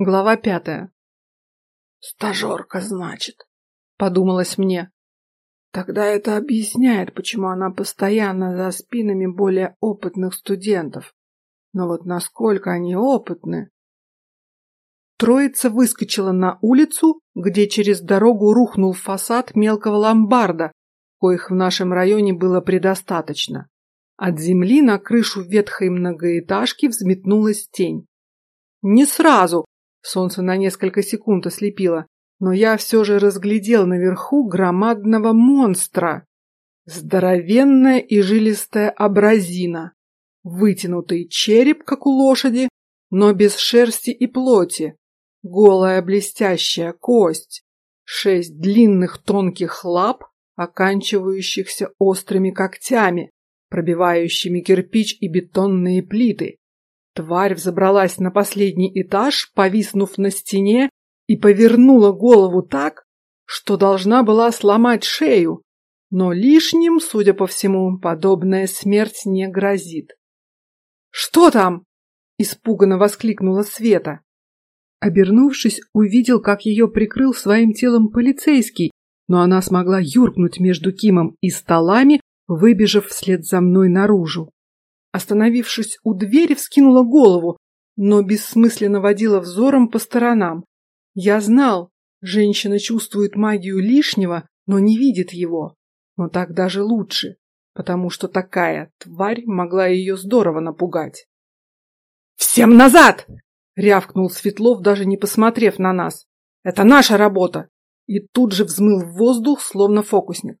Глава пятая. Стажерка, значит, подумалось мне. Тогда это объясняет, почему она постоянно за спинами более опытных студентов. Но вот насколько они опытны? Троица выскочила на улицу, где через дорогу рухнул фасад мелкого ломбарда, коих в нашем районе было предостаточно. От земли на крышу ветхой многоэтажки взметнулась тень. Не сразу, Солнце на несколько секунд ослепило, но я все же разглядел наверху громадного монстра. Здоровенная и жилистая абразина, вытянутый череп, как у лошади, но без шерсти и плоти, голая блестящая кость, шесть длинных тонких лап, оканчивающихся острыми когтями, пробивающими кирпич и бетонные плиты, Тварь взобралась на последний этаж, повиснув на стене, и повернула голову так, что должна была сломать шею, но лишним, судя по всему, подобная смерть не грозит. Что там? испуганно воскликнула Света. Обернувшись, увидел, как ее прикрыл своим телом полицейский, но она смогла юркнуть между Кимом и столами, выбежав вслед за мной наружу. Остановившись у двери, вскинула голову, но бессмысленно водила взором по сторонам. Я знал, женщина чувствует магию лишнего, но не видит его. Но так даже лучше, потому что такая тварь могла ее здорово напугать. Всем назад! рявкнул Светлов, даже не посмотрев на нас. Это наша работа! И тут же взмыл в воздух, словно фокусник.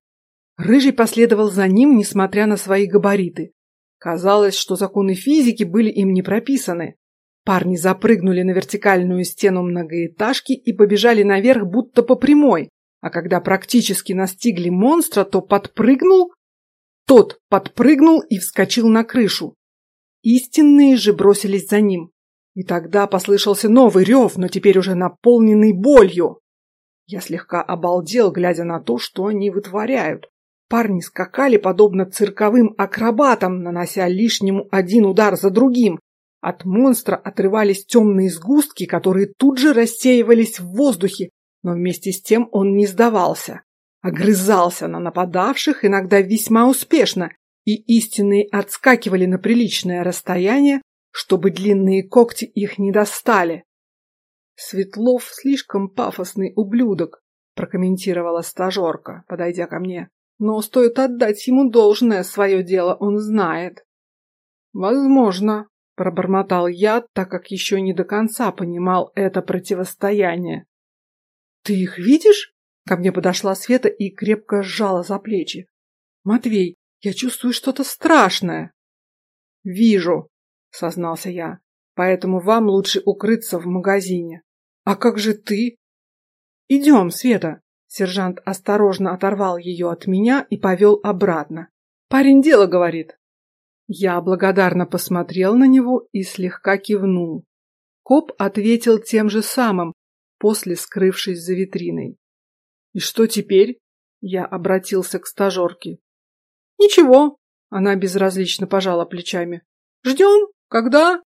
Рыжий последовал за ним, несмотря на свои габариты. Казалось, что законы физики были им не прописаны. Парни запрыгнули на вертикальную стену многоэтажки и побежали наверх, будто по прямой. А когда практически настигли монстра, то подпрыгнул. Тот подпрыгнул и вскочил на крышу. Истинные же бросились за ним. И тогда послышался новый рев, но теперь уже наполненный болью. Я слегка обалдел, глядя на то, что они вытворяют. Парни скакали подобно цирковым акробатам, нанося лишнему один удар за другим. От монстра отрывались темные сгустки, которые тут же рассеивались в воздухе, но вместе с тем он не сдавался. Огрызался на нападавших, иногда весьма успешно, и истинные отскакивали на приличное расстояние, чтобы длинные когти их не достали. Светлов слишком пафосный ублюдок, прокомментировала стажерка, подойдя ко мне. Но стоит отдать ему должное, свое дело он знает. Возможно, пробормотал я, так как еще не до конца понимал это противостояние. Ты их видишь? Ко мне подошла Света и крепко сжала за плечи. Матвей, я чувствую что-то страшное. Вижу, сознался я. Поэтому вам лучше укрыться в магазине. А как же ты? Идем, Света. Сержант осторожно оторвал ее от меня и повел обратно. Парень дело говорит. Я благодарно посмотрел на него и слегка кивнул. Коп ответил тем же самым, после скрывшись за витриной. И что теперь? Я обратился к стажерке. Ничего. Она безразлично пожала плечами. Ждем. Когда?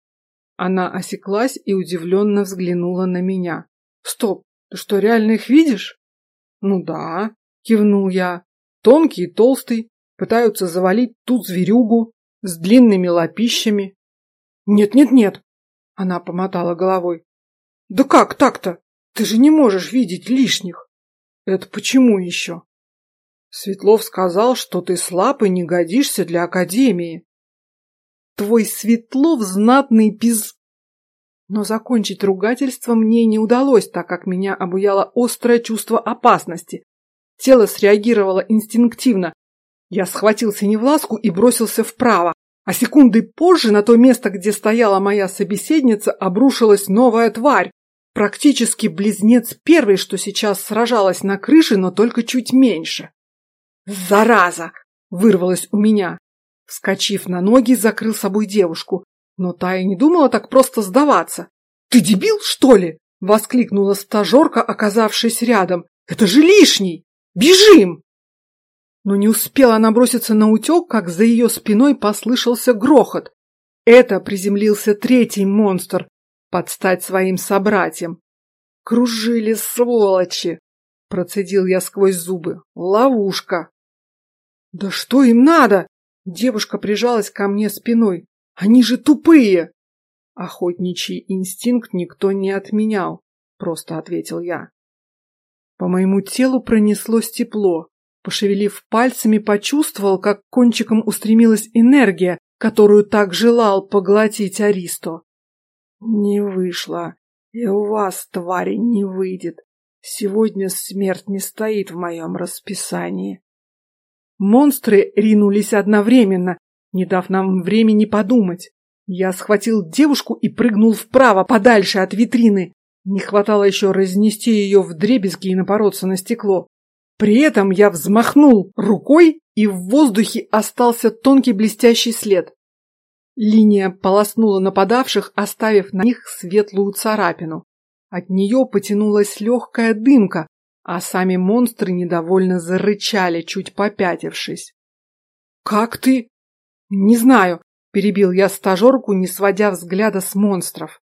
Она осеклась и удивленно взглянула на меня. Стоп, ты что реально их видишь? Ну да, кивнул я. Тонкий и толстый пытаются завалить ту зверюгу с длинными лапищами. Нет, нет, нет. Она помотала головой. Да как так-то? Ты же не можешь видеть лишних. Это почему еще? Светлов сказал, что ты слаб и не годишься для академии. Твой Светлов знатный без но закончить ругательство мне не удалось, так как меня обуяло острое чувство опасности. Тело среагировало инстинктивно. Я схватил синевласку и бросился вправо, а секунды позже на то место, где стояла моя собеседница, обрушилась новая тварь, практически близнец первой, что сейчас сражалась на крыше, но только чуть меньше. Зараза! вырвалось у меня. Вскочив на ноги, закрыл собой девушку. Но та и не думала так просто сдаваться. «Ты дебил, что ли?» – воскликнула стажерка, оказавшись рядом. «Это же лишний! Бежим!» Но не успела она броситься на утек, как за ее спиной послышался грохот. Это приземлился третий монстр. подстать своим собратьям. Кружили сволочи, процедил я сквозь зубы. Ловушка. Да что им надо? Девушка прижалась ко мне спиной. Они же тупые. Охотничий инстинкт никто не отменял, просто ответил я. По моему телу пронеслось тепло. Пошевелив пальцами, почувствовал, как кончиком устремилась энергия, которую так желал поглотить Аристо. Не вышло. И у вас, твари, не выйдет. Сегодня смерть не стоит в моем расписании. Монстры ринулись одновременно, не дав нам времени подумать. Я схватил девушку и прыгнул вправо, подальше от витрины. Не хватало еще разнести ее в дребезги и напороться на стекло. При этом я взмахнул рукой, и в воздухе остался тонкий блестящий след. Линия полоснула нападавших, оставив на них светлую царапину. От нее потянулась легкая дымка, а сами монстры недовольно зарычали, чуть попятившись. «Как ты?» «Не знаю», – перебил я стажерку, не сводя взгляда с монстров.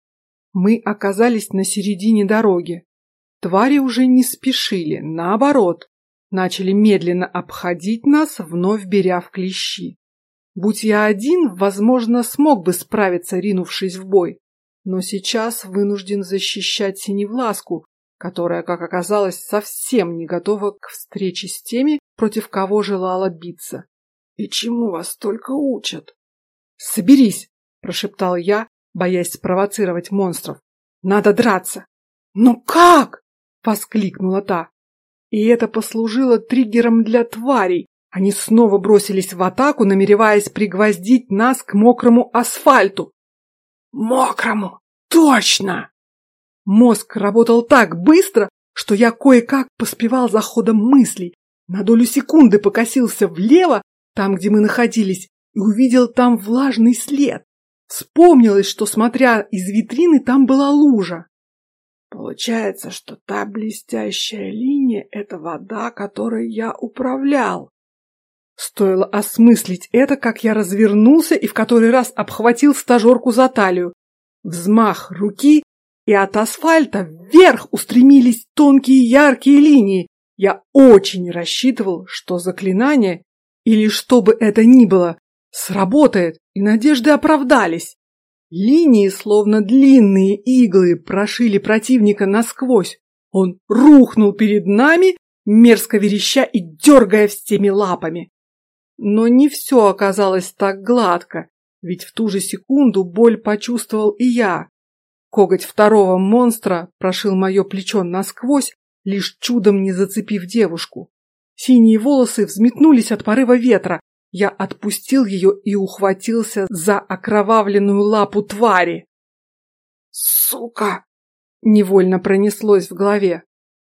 Мы оказались на середине дороги. Твари уже не спешили, наоборот, начали медленно обходить нас, вновь беря в клещи. Будь я один, возможно, смог бы справиться, ринувшись в бой, но сейчас вынужден защищать Синевласку, которая, как оказалось, совсем не готова к встрече с теми, против кого желала биться. И чему вас только учат? Соберись, прошептал я, боясь спровоцировать монстров. Надо драться. Но как? воскликнула та. И это послужило триггером для тварей, они снова бросились в атаку, намереваясь пригвоздить нас к мокрому асфальту. Мокрому! Точно! Мозг работал так быстро, что я кое-как поспевал за ходом мыслей. На долю секунды покосился влево, там, где мы находились, и увидел там влажный след. Вспомнилось, что, смотря из витрины, там была лужа. Получается, что та блестящая линия — это вода, которой я управлял. Стоило осмыслить это, как я развернулся и в который раз обхватил стажерку за талию. Взмах руки, и от асфальта вверх устремились тонкие яркие линии. Я очень рассчитывал, что заклинание, или что бы это ни было, сработает, и надежды оправдались. Линии, словно длинные иглы, прошили противника насквозь. Он рухнул перед нами, мерзко вереща и дергая всеми лапами. Но не все оказалось так гладко, ведь в ту же секунду боль почувствовал и я. Коготь второго монстра прошил мое плечо насквозь, лишь чудом не зацепив девушку. Синие волосы взметнулись от порыва ветра. Я отпустил ее и ухватился за окровавленную лапу твари. Сука! Невольно пронеслось в голове.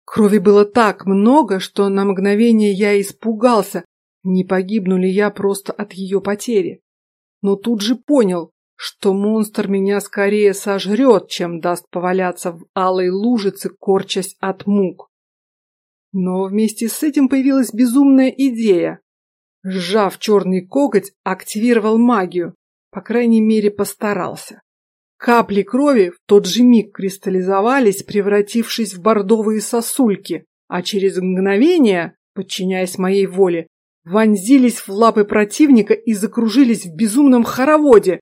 Крови было так много, что на мгновение я испугался, не погибну ли я просто от ее потери. Но тут же понял, что монстр меня скорее сожрет, чем даст поваляться в алой лужице, корчась от мук. Но вместе с этим появилась безумная идея. Сжав черный коготь, активировал магию, по крайней мере постарался. Капли крови в тот же миг кристаллизовались, превратившись в бордовые сосульки, а через мгновение, подчиняясь моей воле, вонзились в лапы противника и закружились в безумном хороводе.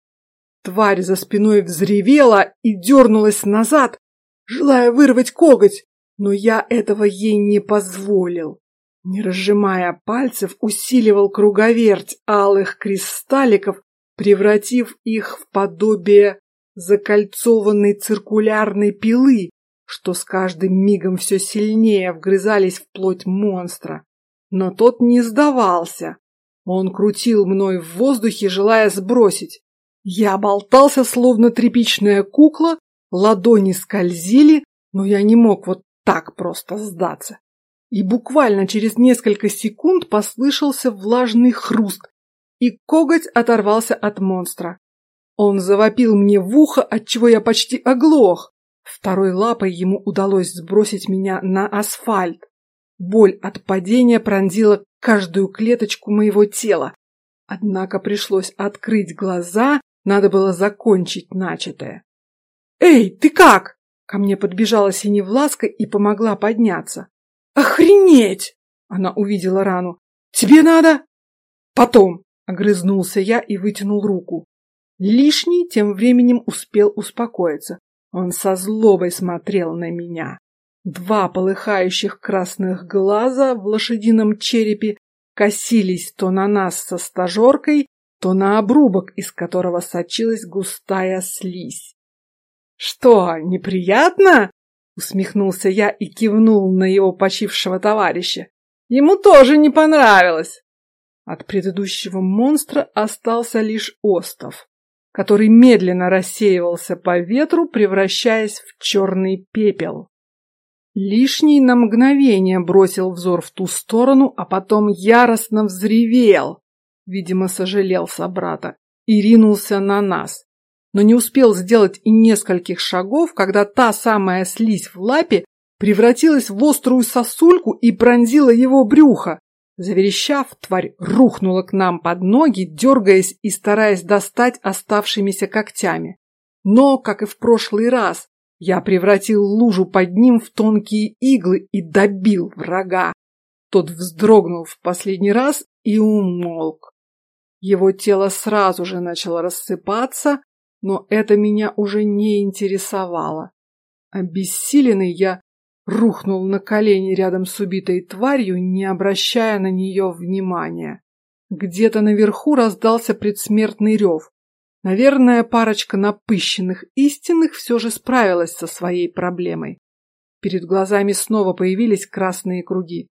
Тварь за спиной взревела и дернулась назад, желая вырвать коготь, но я этого ей не позволил. Не разжимая пальцев, усиливал круговерть алых кристалликов, превратив их в подобие закольцованной циркулярной пилы, что с каждым мигом все сильнее вгрызались в плоть монстра. Но тот не сдавался. Он крутил мной в воздухе, желая сбросить. Я болтался, словно тряпичная кукла, ладони скользили, но я не мог вот так просто сдаться. И буквально через несколько секунд послышался влажный хруст, и коготь оторвался от монстра. Он завопил мне в ухо, отчего я почти оглох. Второй лапой ему удалось сбросить меня на асфальт. Боль от падения пронзила каждую клеточку моего тела. Однако пришлось открыть глаза, надо было закончить начатое. Эй, ты как? Ко мне подбежала Синевласка и помогла подняться. Охренеть! Она увидела рану. Тебе надо? Потом, огрызнулся я и вытянул руку. Лишний тем временем успел успокоиться. Он со злобой смотрел на меня. Два полыхающих красных глаза в лошадином черепе косились то на нас со стажеркой, то на обрубок, из которого сочилась густая слизь. Что, неприятно? Усмехнулся я и кивнул на его почившего товарища. Ему тоже не понравилось. От предыдущего монстра остался лишь остов, который медленно рассеивался по ветру, превращаясь в черный пепел. Лишний на мгновение бросил взор в ту сторону, а потом яростно взревел, видимо, сожалел собрата, и ринулся на нас. Но не успел сделать и нескольких шагов, когда та самая слизь в лапе превратилась в острую сосульку и пронзила его брюхо. Заверещав, тварь рухнула к нам под ноги, дергаясь и стараясь достать оставшимися когтями. Но, как и в прошлый раз, я превратил лужу под ним в тонкие иглы и добил врага. Тот вздрогнул в последний раз и умолк. Его тело сразу же начало рассыпаться, но это меня уже не интересовало. Обессиленный я рухнул на колени рядом с убитой тварью, не обращая на нее внимания. Где-то наверху раздался предсмертный рев. Наверное, парочка напыщенных истинных все же справилась со своей проблемой. Перед глазами снова появились красные круги.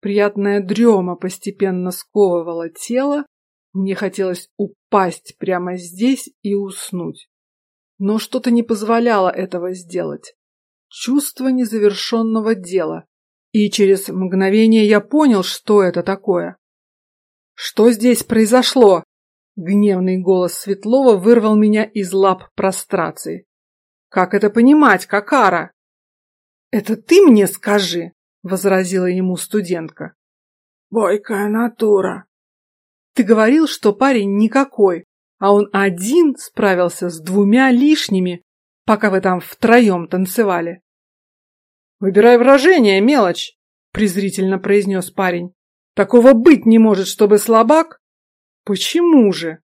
Приятная дрема постепенно сковывала тело, мне хотелось упасть прямо здесь и уснуть. Но что-то не позволяло этого сделать. Чувство незавершенного дела. И через мгновение я понял, что это такое. Что здесь произошло? Гневный голос Светлова вырвал меня из лап прострации. Как это понимать, Какара? Это ты мне скажи, возразила ему студентка. Бойкая натура, ты говорил, что парень никакой, а он один справился с двумя лишними, пока вы там втроем танцевали. Выбирай выражение, мелочь, презрительно произнес парень. Такого быть не может, чтобы слабак. Почему же?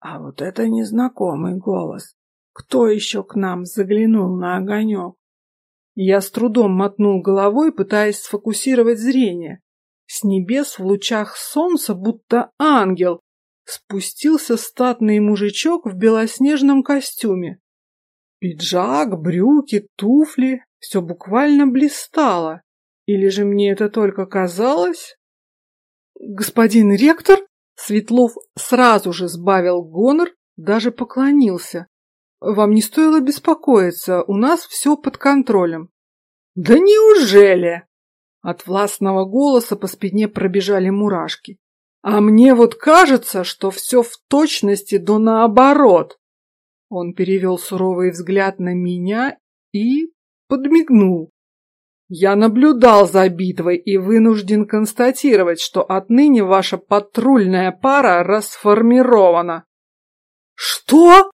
А вот это незнакомый голос. Кто еще к нам заглянул на огонек? Я с трудом мотнул головой, пытаясь сфокусировать зрение. С небес в лучах солнца, будто ангел, спустился статный мужичок в белоснежном костюме. Пиджак, брюки, туфли — все буквально блистало. Или же мне это только казалось? Господин ректор? Светлов сразу же сбавил гонор, даже поклонился. Вам не стоило беспокоиться, у нас все под контролем. Да неужели? От властного голоса по спине пробежали мурашки. А мне вот кажется, что все в точности до наоборот. Он перевел суровый взгляд на меня и подмигнул. Я наблюдал за битвой и вынужден констатировать, что отныне ваша патрульная пара расформирована. Что?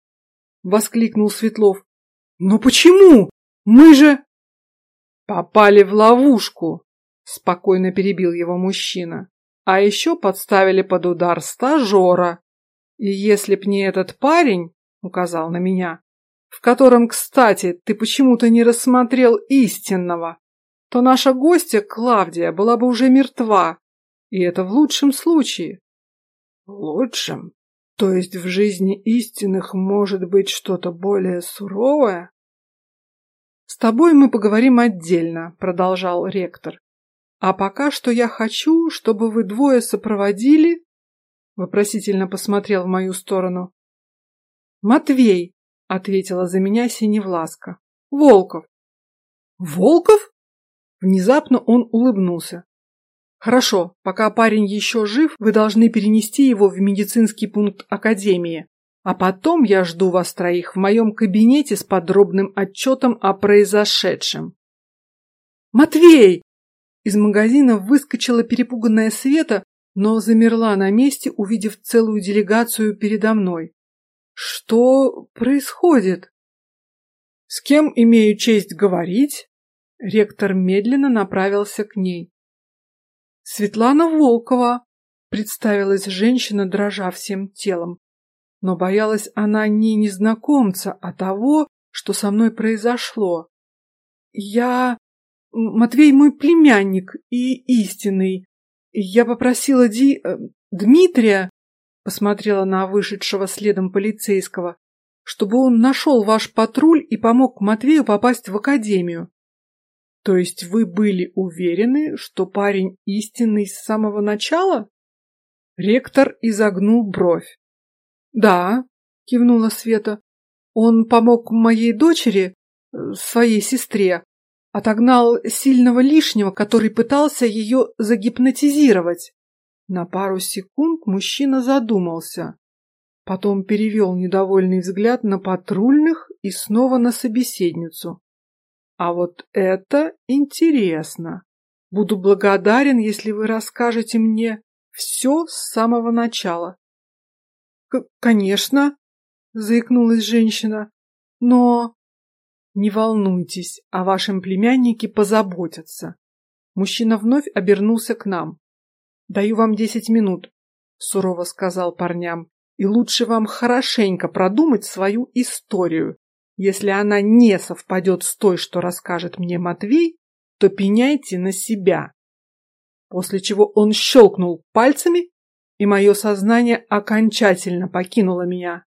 воскликнул Светлов. Но почему? Мы же попали в ловушку, спокойно перебил его мужчина. А еще подставили под удар стажера. И если б не этот парень, указал на меня, в котором, кстати, ты почему-то не рассмотрел истинного, то наша гостья Клавдия была бы уже мертва. И это в лучшем случае. В лучшем? То есть в жизни истинных может быть что-то более суровое? С тобой мы поговорим отдельно, продолжал ректор. А пока что я хочу, чтобы вы двое сопроводили. Вопросительно посмотрел в мою сторону. Матвей, ответила за меня Синевласка. Волков. Волков? Внезапно он улыбнулся. Хорошо, пока парень еще жив, вы должны перенести его в медицинский пункт академии, а потом я жду вас троих в моем кабинете с подробным отчетом о произошедшем. Матвей! Из магазина выскочила перепуганная Света, но замерла на месте, увидев целую делегацию передо мной. Что происходит? С кем имею честь говорить? Ректор медленно направился к ней. Светлана Волкова, представилась женщина, дрожа всем телом. Но боялась она не незнакомца, а того, что со мной произошло. Я Матвей мой племянник и истинный. Я попросила Ди э, Дмитрия, посмотрела на вышедшего следом полицейского, чтобы он нашел ваш патруль и помог Матвею попасть в академию. То есть вы были уверены, что парень истинный с самого начала? Ректор изогнул бровь. Да, кивнула Света. Он помог моей дочери, э, своей сестре, отогнал сильного лишнего, который пытался ее загипнотизировать. На пару секунд мужчина задумался, потом перевел недовольный взгляд на патрульных и снова на собеседницу. А вот это интересно. Буду благодарен, если вы расскажете мне все с самого начала. Конечно, заикнулась женщина. Но не волнуйтесь, о вашем племяннике позаботятся. Мужчина вновь обернулся к нам. Даю вам десять минут, сурово сказал парням, и лучше вам хорошенько продумать свою историю, если она не совпадет с той, что расскажет мне Матвей, то пеняйте на себя. После чего он щелкнул пальцами, и мое сознание окончательно покинуло меня.